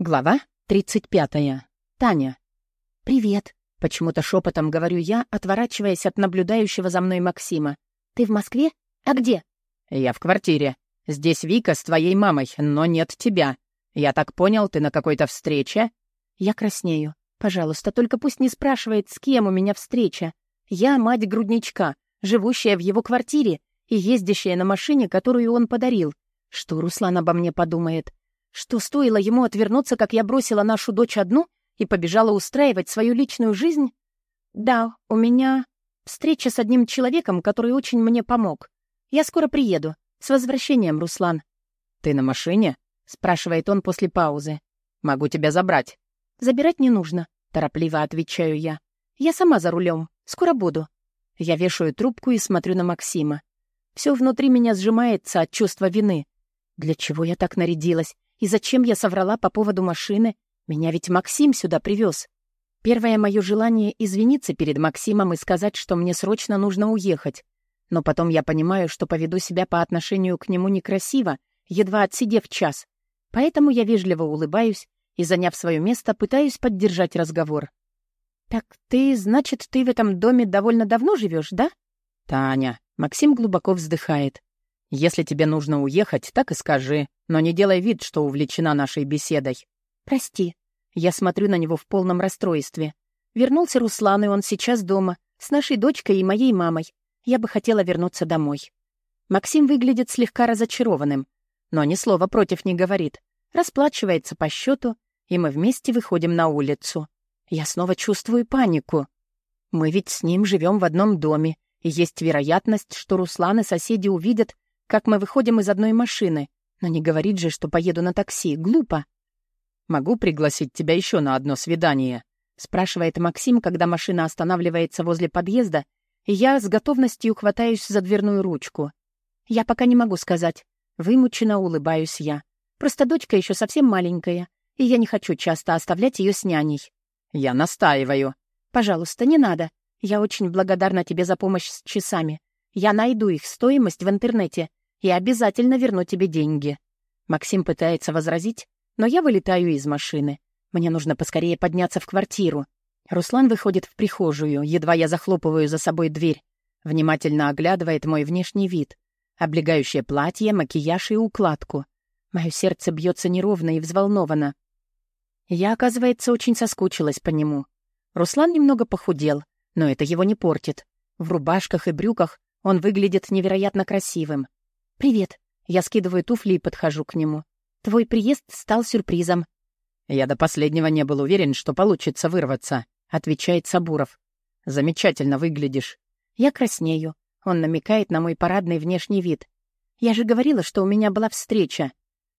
Глава 35. Таня. «Привет», — почему-то шепотом говорю я, отворачиваясь от наблюдающего за мной Максима. «Ты в Москве? А где?» «Я в квартире. Здесь Вика с твоей мамой, но нет тебя. Я так понял, ты на какой-то встрече?» Я краснею. Пожалуйста, только пусть не спрашивает, с кем у меня встреча. Я мать грудничка, живущая в его квартире и ездящая на машине, которую он подарил. Что Руслан обо мне подумает? Что стоило ему отвернуться, как я бросила нашу дочь одну и побежала устраивать свою личную жизнь? Да, у меня встреча с одним человеком, который очень мне помог. Я скоро приеду. С возвращением, Руслан. «Ты на машине?» — спрашивает он после паузы. «Могу тебя забрать». «Забирать не нужно», — торопливо отвечаю я. «Я сама за рулем. Скоро буду». Я вешаю трубку и смотрю на Максима. Все внутри меня сжимается от чувства вины. Для чего я так нарядилась? И зачем я соврала по поводу машины? Меня ведь Максим сюда привез. Первое мое желание — извиниться перед Максимом и сказать, что мне срочно нужно уехать. Но потом я понимаю, что поведу себя по отношению к нему некрасиво, едва отсидев час. Поэтому я вежливо улыбаюсь и, заняв свое место, пытаюсь поддержать разговор. «Так ты, значит, ты в этом доме довольно давно живешь, да?» «Таня», — Максим глубоко вздыхает. «Если тебе нужно уехать, так и скажи, но не делай вид, что увлечена нашей беседой». «Прости». Я смотрю на него в полном расстройстве. Вернулся Руслан, и он сейчас дома, с нашей дочкой и моей мамой. Я бы хотела вернуться домой. Максим выглядит слегка разочарованным, но ни слова против не говорит. Расплачивается по счету, и мы вместе выходим на улицу. Я снова чувствую панику. Мы ведь с ним живем в одном доме, и есть вероятность, что Руслан и соседи увидят, как мы выходим из одной машины. Но не говорит же, что поеду на такси. Глупо. «Могу пригласить тебя еще на одно свидание?» — спрашивает Максим, когда машина останавливается возле подъезда, и я с готовностью хватаюсь за дверную ручку. «Я пока не могу сказать». Вымученно улыбаюсь я. Просто дочка еще совсем маленькая, и я не хочу часто оставлять ее с няней. «Я настаиваю». «Пожалуйста, не надо. Я очень благодарна тебе за помощь с часами. Я найду их стоимость в интернете и обязательно верну тебе деньги». Максим пытается возразить, но я вылетаю из машины. Мне нужно поскорее подняться в квартиру. Руслан выходит в прихожую, едва я захлопываю за собой дверь. Внимательно оглядывает мой внешний вид. Облегающее платье, макияж и укладку. Мое сердце бьется неровно и взволнованно. Я, оказывается, очень соскучилась по нему. Руслан немного похудел, но это его не портит. В рубашках и брюках он выглядит невероятно красивым. «Привет». Я скидываю туфли и подхожу к нему. «Твой приезд стал сюрпризом». «Я до последнего не был уверен, что получится вырваться», — отвечает Сабуров. «Замечательно выглядишь». Я краснею. Он намекает на мой парадный внешний вид. «Я же говорила, что у меня была встреча».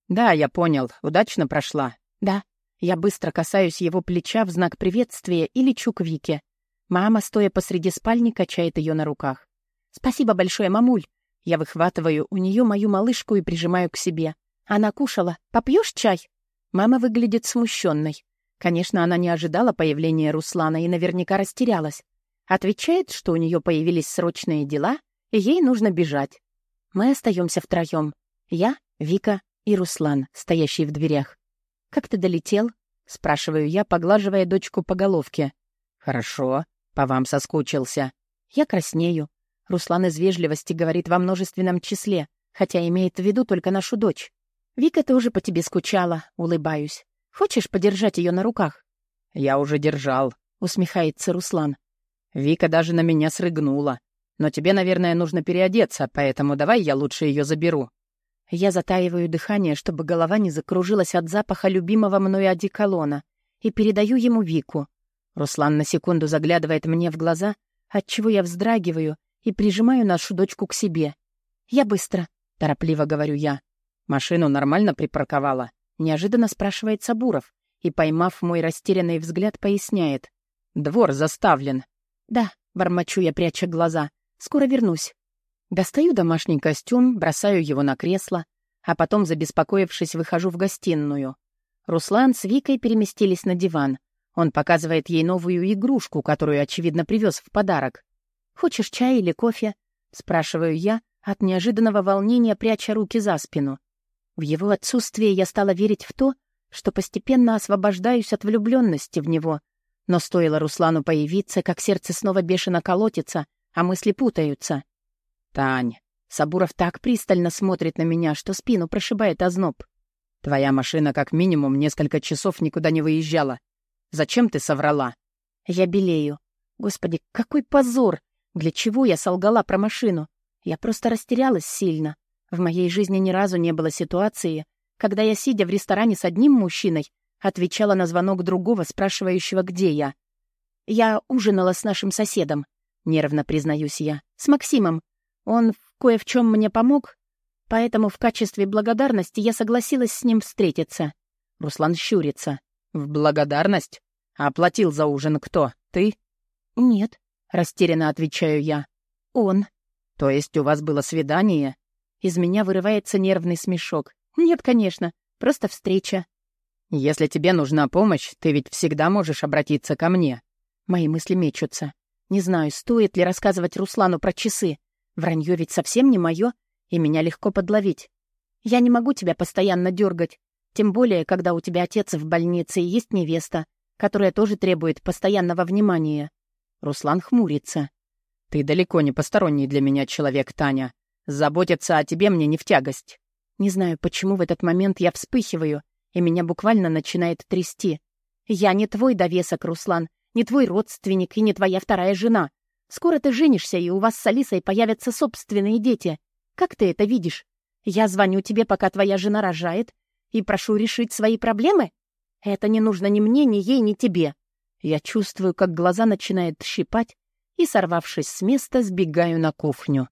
«Да, я понял. Удачно прошла». «Да». Я быстро касаюсь его плеча в знак приветствия и лечу к Вике. Мама, стоя посреди спальни, качает ее на руках. «Спасибо большое, мамуль. Я выхватываю у нее мою малышку и прижимаю к себе. Она кушала. Попьешь чай? Мама выглядит смущенной. Конечно, она не ожидала появления Руслана и наверняка растерялась. Отвечает, что у нее появились срочные дела, и ей нужно бежать. Мы остаемся втроем. Я, Вика и Руслан, стоящий в дверях. «Как ты долетел?» — спрашиваю я, поглаживая дочку по головке. «Хорошо. По вам соскучился». Я краснею. Руслан из вежливости говорит во множественном числе, хотя имеет в виду только нашу дочь. «Вика тоже по тебе скучала», — улыбаюсь. «Хочешь подержать ее на руках?» «Я уже держал», — усмехается Руслан. «Вика даже на меня срыгнула. Но тебе, наверное, нужно переодеться, поэтому давай я лучше ее заберу». Я затаиваю дыхание, чтобы голова не закружилась от запаха любимого мной одеколона, и передаю ему Вику. Руслан на секунду заглядывает мне в глаза, отчего я вздрагиваю и прижимаю нашу дочку к себе. «Я быстро», — торопливо говорю я. «Машину нормально припарковала?» — неожиданно спрашивает Сабуров и, поймав мой растерянный взгляд, поясняет. «Двор заставлен». «Да», — бормочу я, пряча глаза. «Скоро вернусь». Достаю домашний костюм, бросаю его на кресло, а потом, забеспокоившись, выхожу в гостиную. Руслан с Викой переместились на диван. Он показывает ей новую игрушку, которую, очевидно, привез в подарок. «Хочешь чай или кофе?» — спрашиваю я, от неожиданного волнения пряча руки за спину. В его отсутствие я стала верить в то, что постепенно освобождаюсь от влюбленности в него. Но стоило Руслану появиться, как сердце снова бешено колотится, а мысли путаются. «Тань, Сабуров так пристально смотрит на меня, что спину прошибает озноб. Твоя машина как минимум несколько часов никуда не выезжала. Зачем ты соврала?» Я белею. Господи, какой позор! Для чего я солгала про машину? Я просто растерялась сильно. В моей жизни ни разу не было ситуации, когда я, сидя в ресторане с одним мужчиной, отвечала на звонок другого, спрашивающего, где я. Я ужинала с нашим соседом, нервно признаюсь я, с Максимом. Он кое в чем мне помог, поэтому в качестве благодарности я согласилась с ним встретиться. Руслан щурится. «В благодарность? Оплатил за ужин кто? Ты?» «Нет», — растерянно отвечаю я. «Он». «То есть у вас было свидание?» Из меня вырывается нервный смешок. «Нет, конечно, просто встреча». «Если тебе нужна помощь, ты ведь всегда можешь обратиться ко мне». Мои мысли мечутся. Не знаю, стоит ли рассказывать Руслану про часы. Вранье ведь совсем не мое, и меня легко подловить. Я не могу тебя постоянно дергать, тем более, когда у тебя отец в больнице и есть невеста, которая тоже требует постоянного внимания. Руслан хмурится. «Ты далеко не посторонний для меня человек, Таня. Заботиться о тебе мне не в тягость». Не знаю, почему в этот момент я вспыхиваю, и меня буквально начинает трясти. Я не твой довесок, Руслан, не твой родственник и не твоя вторая жена. Скоро ты женишься, и у вас с Алисой появятся собственные дети. Как ты это видишь? Я звоню тебе, пока твоя жена рожает, и прошу решить свои проблемы? Это не нужно ни мне, ни ей, ни тебе. Я чувствую, как глаза начинают щипать, и, сорвавшись с места, сбегаю на кухню.